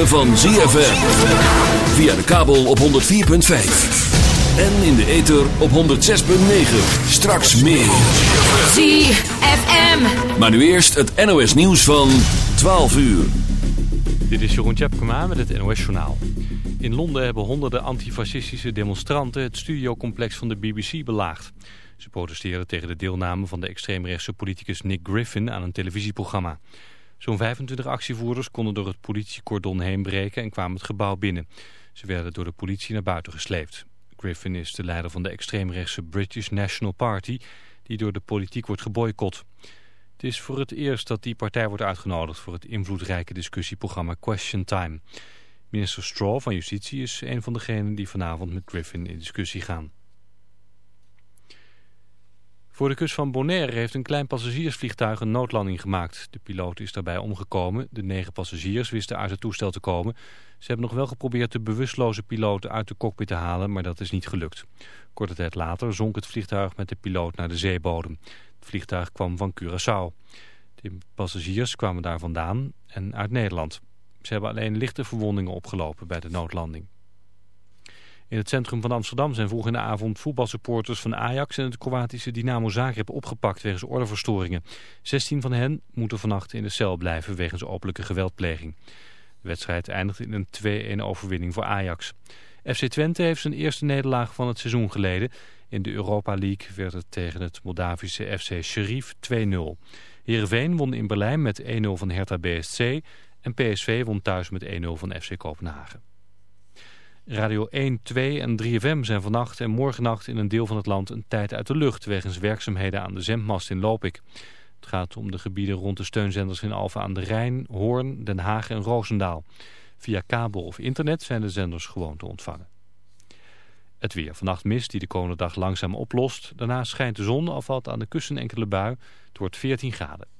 ritme van ZFM. Via de kabel op 104.5. En in de ether op 106.9. Straks meer. ZFM. Maar nu eerst het NOS nieuws van 12 uur. Dit is Jeroen Tjepkema met het NOS Journaal. In Londen hebben honderden antifascistische demonstranten het studiocomplex van de BBC belaagd. Ze protesteren tegen de deelname van de extreemrechtse politicus Nick Griffin aan een televisieprogramma. Zo'n 25 actievoerders konden door het politiecordon heen breken en kwamen het gebouw binnen. Ze werden door de politie naar buiten gesleept. Griffin is de leider van de extreemrechtse British National Party, die door de politiek wordt geboycott. Het is voor het eerst dat die partij wordt uitgenodigd voor het invloedrijke discussieprogramma Question Time. Minister Straw van Justitie is een van degenen die vanavond met Griffin in discussie gaan. Voor de kust van Bonaire heeft een klein passagiersvliegtuig een noodlanding gemaakt. De piloot is daarbij omgekomen. De negen passagiers wisten uit het toestel te komen. Ze hebben nog wel geprobeerd de bewusteloze piloot uit de cockpit te halen, maar dat is niet gelukt. Korte tijd later zonk het vliegtuig met de piloot naar de zeebodem. Het vliegtuig kwam van Curaçao. De passagiers kwamen daar vandaan en uit Nederland. Ze hebben alleen lichte verwondingen opgelopen bij de noodlanding. In het centrum van Amsterdam zijn vroeg in de avond voetbalsupporters van Ajax en het Kroatische Dynamo Zagreb opgepakt wegens ordeverstoringen. 16 van hen moeten vannacht in de cel blijven wegens openlijke geweldpleging. De wedstrijd eindigde in een 2-1 overwinning voor Ajax. FC Twente heeft zijn eerste nederlaag van het seizoen geleden. In de Europa League werd het tegen het Moldavische FC Sheriff 2-0. Heerenveen won in Berlijn met 1-0 van Hertha BSC en PSV won thuis met 1-0 van FC Kopenhagen. Radio 1, 2 en 3FM zijn vannacht en morgennacht in een deel van het land een tijd uit de lucht wegens werkzaamheden aan de zendmast in Lopik. Het gaat om de gebieden rond de steunzenders in Alphen aan de Rijn, Hoorn, Den Haag en Roosendaal. Via kabel of internet zijn de zenders gewoon te ontvangen. Het weer. Vannacht mist die de komende dag langzaam oplost. Daarna schijnt de zon, al valt aan de kussen enkele bui. Het wordt 14 graden.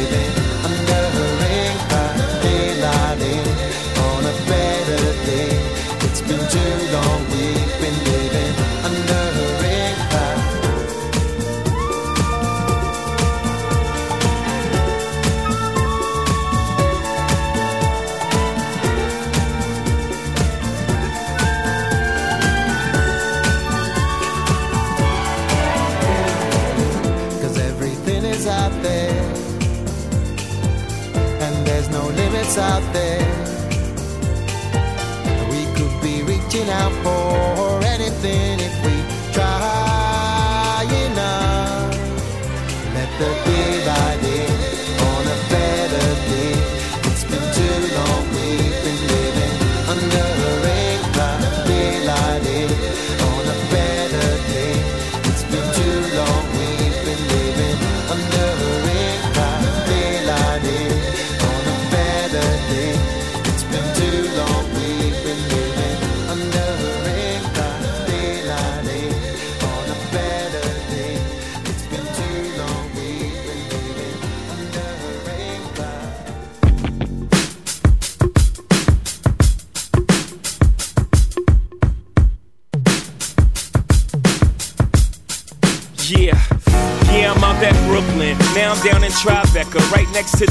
next to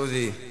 Così.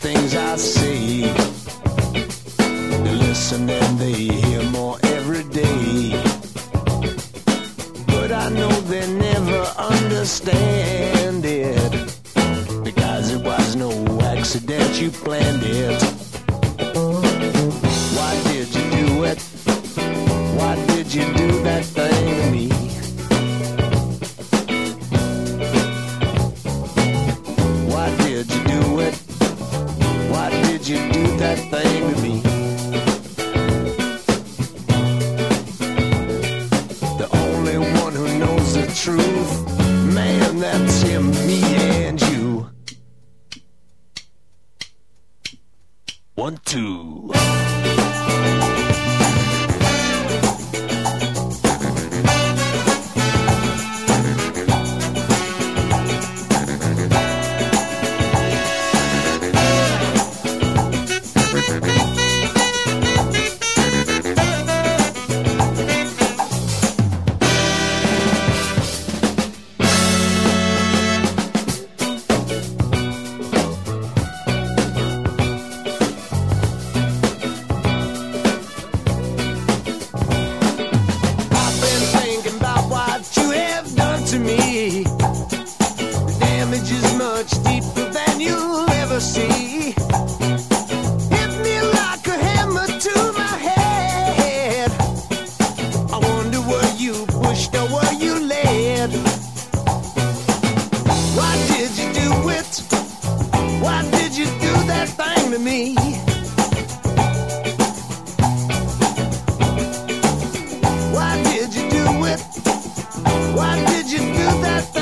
To it? Why did you do that